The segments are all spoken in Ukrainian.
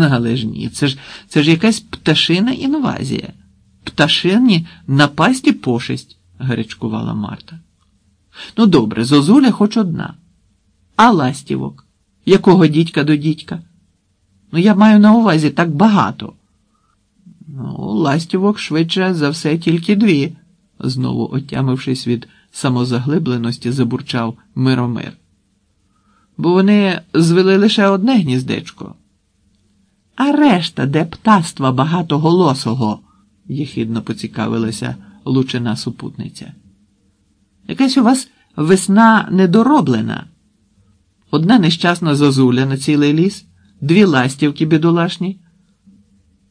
Але ж ні, це ж це ж якась пташина інвазія. Пташині напасті пошесть, гарячкувала Марта. Ну, добре, зозуля хоч одна. А ластівок? Якого дідька до дідька? Ну, я маю на увазі так багато. Ну, ластівок швидше за все тільки дві, знову отямившись від самозаглибленості, забурчав Миромир. Бо вони звели лише одне гніздечко. А решта, де птаства багатоголосого, єхидно поцікавилася лучина супутниця. Якась у вас весна недороблена. Одна нещасна зозуля на цілий ліс, дві ластівки бідолашні.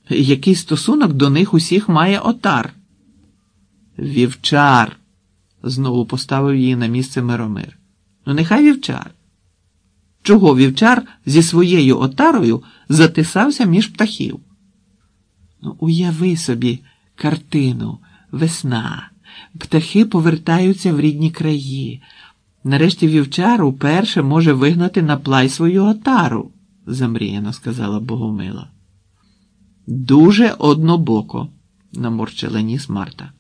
Який стосунок до них усіх має отар? Вівчар, знову поставив її на місце Миромир. Ну, нехай вівчар. Чого вівчар зі своєю отарою затисався між птахів? Ну, уяви собі картину, весна, птахи повертаються в рідні краї. Нарешті вівчар уперше може вигнати на плай свою отару, замріяно сказала Богомила. Дуже однобоко, наморчила ніс Марта.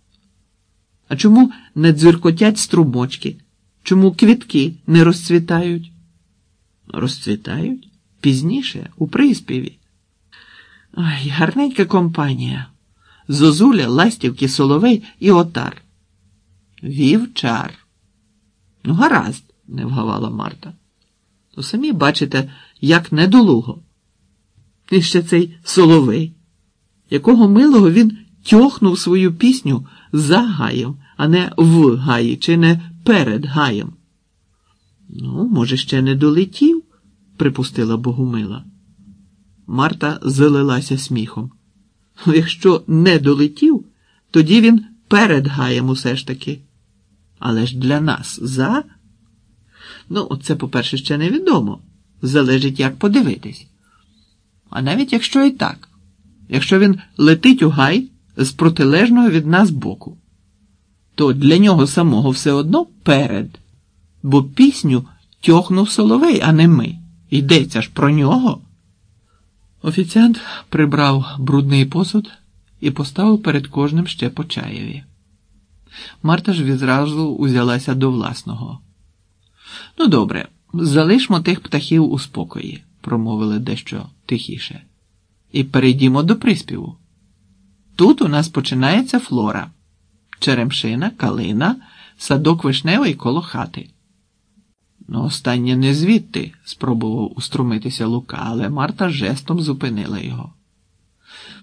А чому не дзюркотять струмочки? Чому квітки не розцвітають? Розцвітають пізніше у приспіві. Ой, гарненька компанія. Зозуля, ластівки, соловей і отар. Вівчар. Ну, гаразд, не вгавала Марта. То самі бачите, як недолуго. І ще цей соловей, якого милого він тьохнув свою пісню за гаєм, а не в гаї, чи не перед гаєм. Ну, може, ще не долетів, припустила Богумила. Марта залилася сміхом. Ну, якщо не долетів, тоді він перед гаєм усе ж таки. Але ж для нас за. Ну, це, по-перше, ще невідомо. Залежить, як подивитись. А навіть якщо і так, якщо він летить у гай з протилежного від нас боку, то для нього самого все одно перед, бо пісню тьохнув Соловей, а не ми. Йдеться ж про нього. Офіціант прибрав брудний посуд і поставив перед кожним ще по чаєві. Марта ж відразу узялася до власного. Ну, добре, залишмо тих птахів у спокої, промовили дещо тихіше, і перейдімо до приспіву. Тут у нас починається флора, черемшина, калина, садок вишневий коло хати. Ну, останнє не звідти, спробував устромитися Лука, але Марта жестом зупинила його.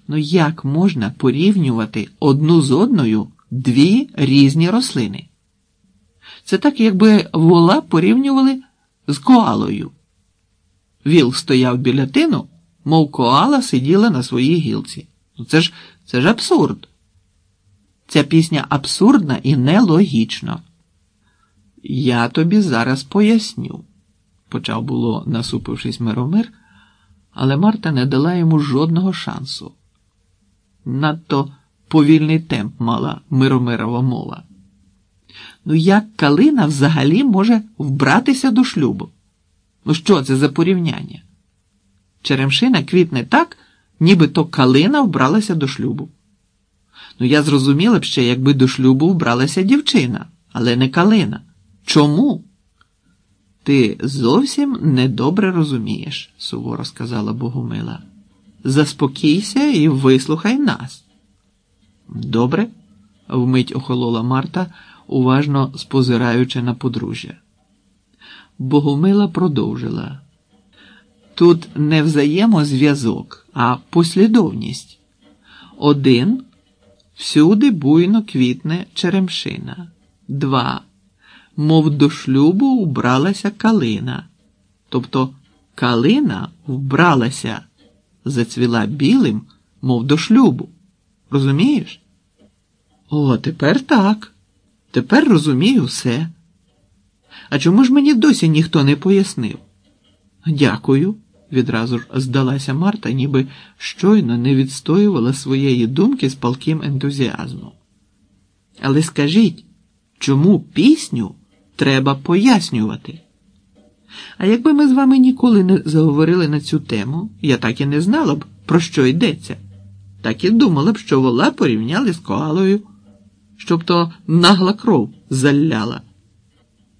Ну, як можна порівнювати одну з одною дві різні рослини? Це так, якби вола порівнювали з коалою. Віл стояв біля тину, мов коала сиділа на своїй гілці. Ну, це ж це ж абсурд. Ця пісня абсурдна і нелогічна. Я тобі зараз поясню, почав було, насупившись Миромир, але Марта не дала йому жодного шансу. Надто повільний темп мала Миромирова мова. Ну, як калина взагалі може вбратися до шлюбу? Ну, що це за порівняння? Черемшина квітне так, ніби то калина вбралася до шлюбу. Ну, я зрозуміла б ще, якби до шлюбу вбралася дівчина, але не калина. Чому? Ти зовсім недобре розумієш, суворо сказала Богомила. Заспокійся і вислухай нас. Добре, вмить охолола Марта, уважно спозираючи на подружжя. Богомила продовжила. Тут не взаємозв'язок, а послідовність. Один всюди буйно квітне черемшина. Два мов до шлюбу вбралася калина. Тобто калина вбралася, зацвіла білим, мов до шлюбу. Розумієш? О, тепер так. Тепер розумію все. А чому ж мені досі ніхто не пояснив? Дякую, відразу ж здалася Марта, ніби щойно не відстоювала своєї думки з палким ентузіазмом. Але скажіть, чому пісню? Треба пояснювати. А якби ми з вами ніколи не заговорили на цю тему, я так і не знала б, про що йдеться. Так і думала б, що вола порівняли з коалою, щоб то нагла кров заляла.